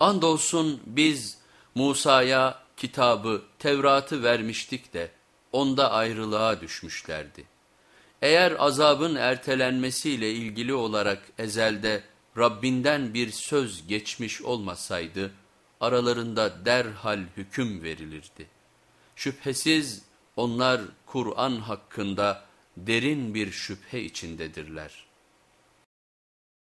Andolsun biz Musa'ya kitabı, Tevrat'ı vermiştik de onda ayrılığa düşmüşlerdi. Eğer azabın ertelenmesiyle ilgili olarak ezelde Rabbinden bir söz geçmiş olmasaydı aralarında derhal hüküm verilirdi. Şüphesiz onlar Kur'an hakkında derin bir şüphe içindedirler.''